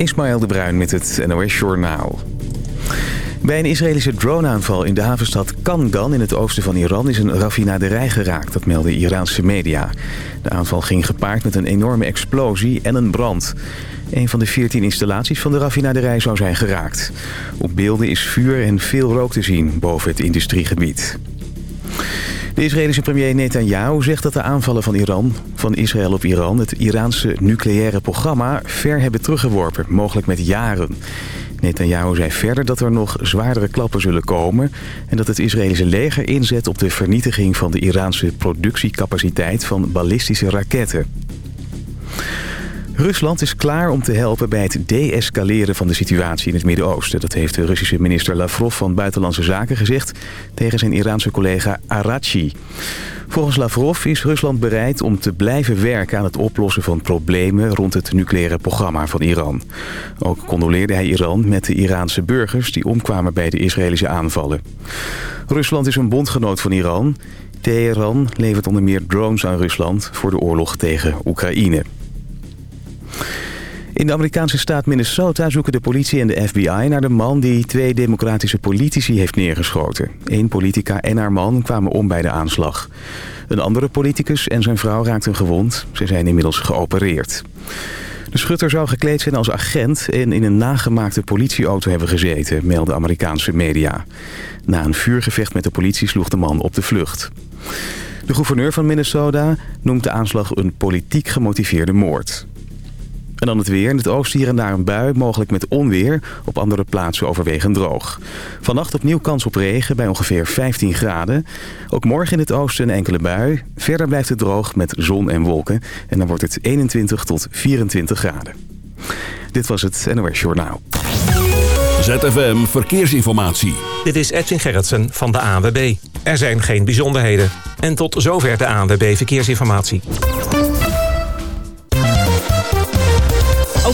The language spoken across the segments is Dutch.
Ismaël de Bruin met het NOS Journaal. Bij een Israëlische droneaanval in de havenstad Kangan in het oosten van Iran is een raffinaderij geraakt, dat melden Iraanse media. De aanval ging gepaard met een enorme explosie en een brand. Een van de 14 installaties van de raffinaderij zou zijn geraakt. Op beelden is vuur en veel rook te zien boven het industriegebied. De Israëlische premier Netanyahu zegt dat de aanvallen van, Iran, van Israël op Iran... het Iraanse nucleaire programma ver hebben teruggeworpen, mogelijk met jaren. Netanyahu zei verder dat er nog zwaardere klappen zullen komen... en dat het Israëlische leger inzet op de vernietiging van de Iraanse productiecapaciteit van ballistische raketten. Rusland is klaar om te helpen bij het deescaleren van de situatie in het Midden-Oosten. Dat heeft de Russische minister Lavrov van Buitenlandse Zaken gezegd tegen zijn Iraanse collega Arachi. Volgens Lavrov is Rusland bereid om te blijven werken aan het oplossen van problemen rond het nucleaire programma van Iran. Ook condoleerde hij Iran met de Iraanse burgers die omkwamen bij de Israëlische aanvallen. Rusland is een bondgenoot van Iran. Teheran levert onder meer drones aan Rusland voor de oorlog tegen Oekraïne. In de Amerikaanse staat Minnesota zoeken de politie en de FBI naar de man die twee democratische politici heeft neergeschoten. Eén politica en haar man kwamen om bij de aanslag. Een andere politicus en zijn vrouw raakten gewond. Ze zijn inmiddels geopereerd. De schutter zou gekleed zijn als agent en in een nagemaakte politieauto hebben gezeten, melden Amerikaanse media. Na een vuurgevecht met de politie sloeg de man op de vlucht. De gouverneur van Minnesota noemt de aanslag een politiek gemotiveerde moord. En dan het weer. In het oosten hier en daar een bui, mogelijk met onweer. Op andere plaatsen overwegend droog. Vannacht opnieuw kans op regen bij ongeveer 15 graden. Ook morgen in het oosten een enkele bui. Verder blijft het droog met zon en wolken. En dan wordt het 21 tot 24 graden. Dit was het NOS Journaal. ZFM Verkeersinformatie. Dit is Edwin Gerritsen van de ANWB. Er zijn geen bijzonderheden. En tot zover de ANWB Verkeersinformatie.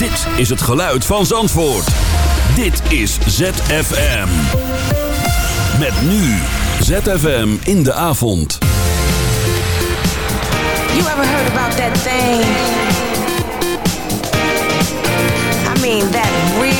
Dit is het geluid van Zandvoort. Dit is ZFM. Met nu ZFM in de avond. You ever heard about that thing? I mean that real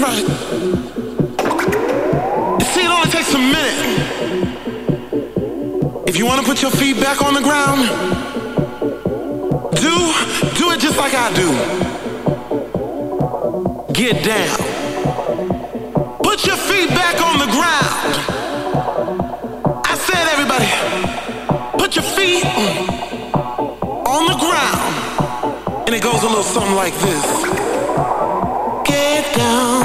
Right. See, it only takes a minute. If you want to put your feet back on the ground, do do it just like I do. Get down. Put your feet back on the ground. I said, everybody, put your feet on the ground. And it goes a little something like this. Get down,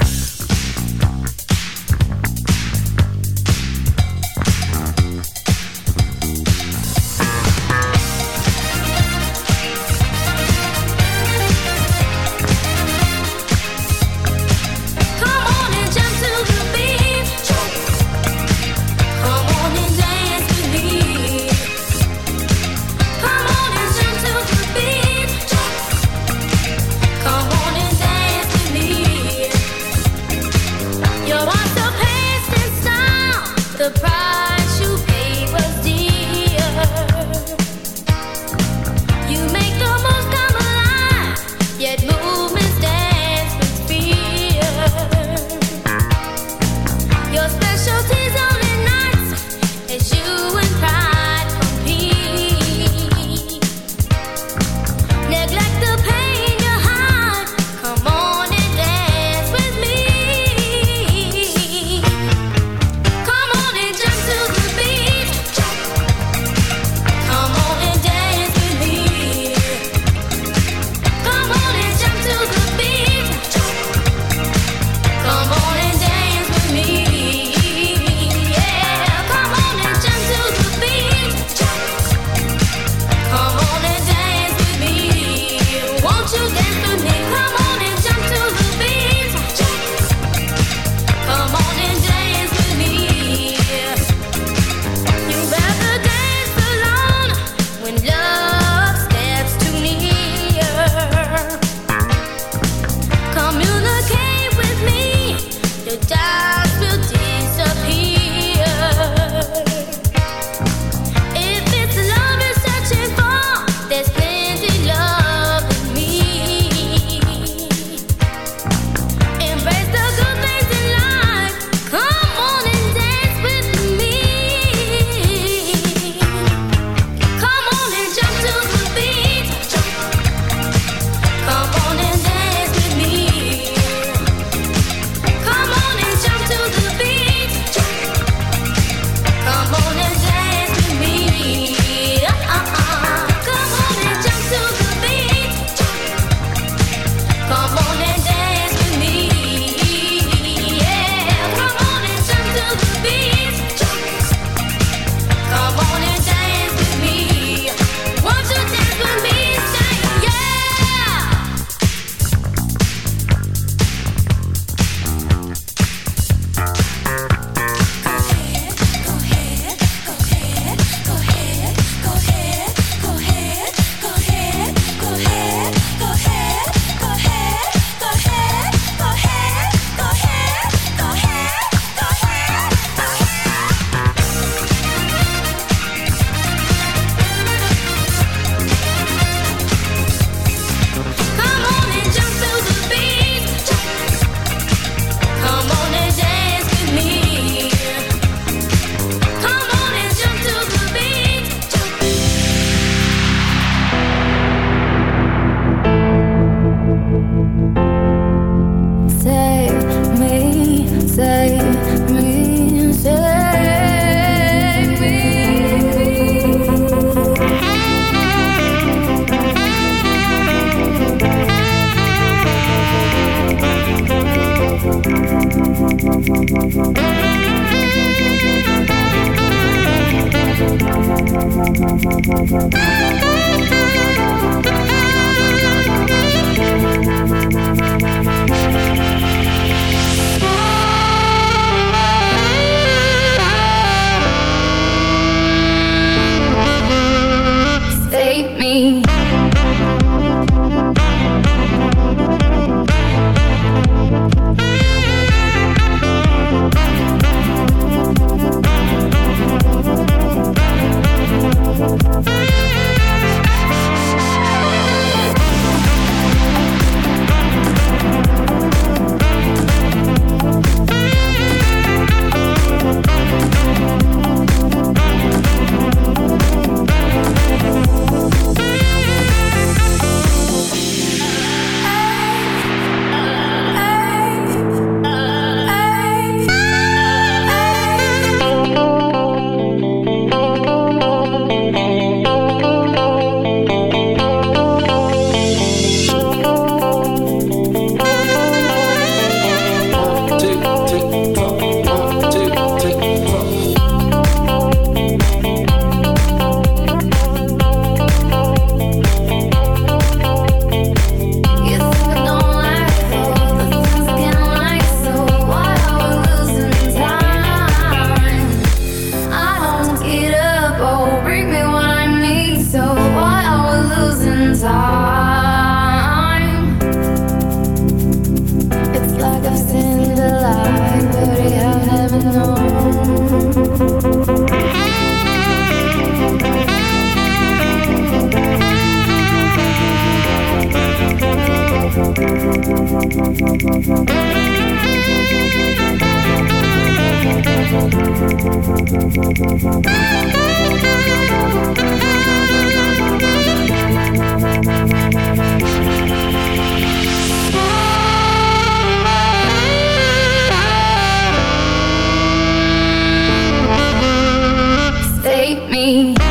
Me.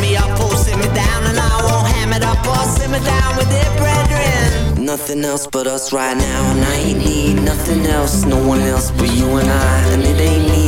me up or simmer down, and I won't ham it up or simmer down with their brethren. Nothing else but us right now, and I ain't need nothing else, no one else but you and I, and it ain't me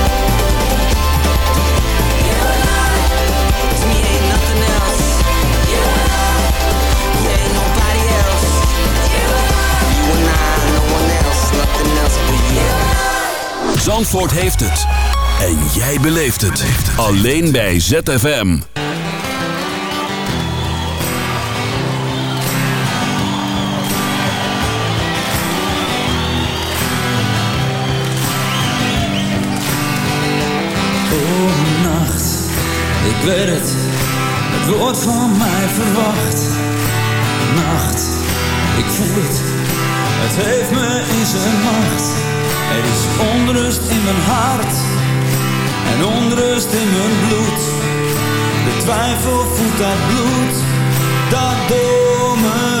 Zandvoort heeft het. En jij beleeft het. Alleen bij ZFM. Oh, nacht, ik weet het, het wordt van mij verwacht. Nacht, ik voel het, het heeft me in zijn macht. Er is onrust in mijn hart en onrust in mijn bloed. De twijfel voelt dat bloed dat door mijn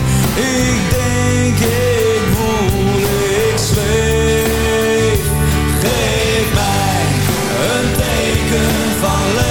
ik denk ik voel, ik zweef. Geef mij een teken van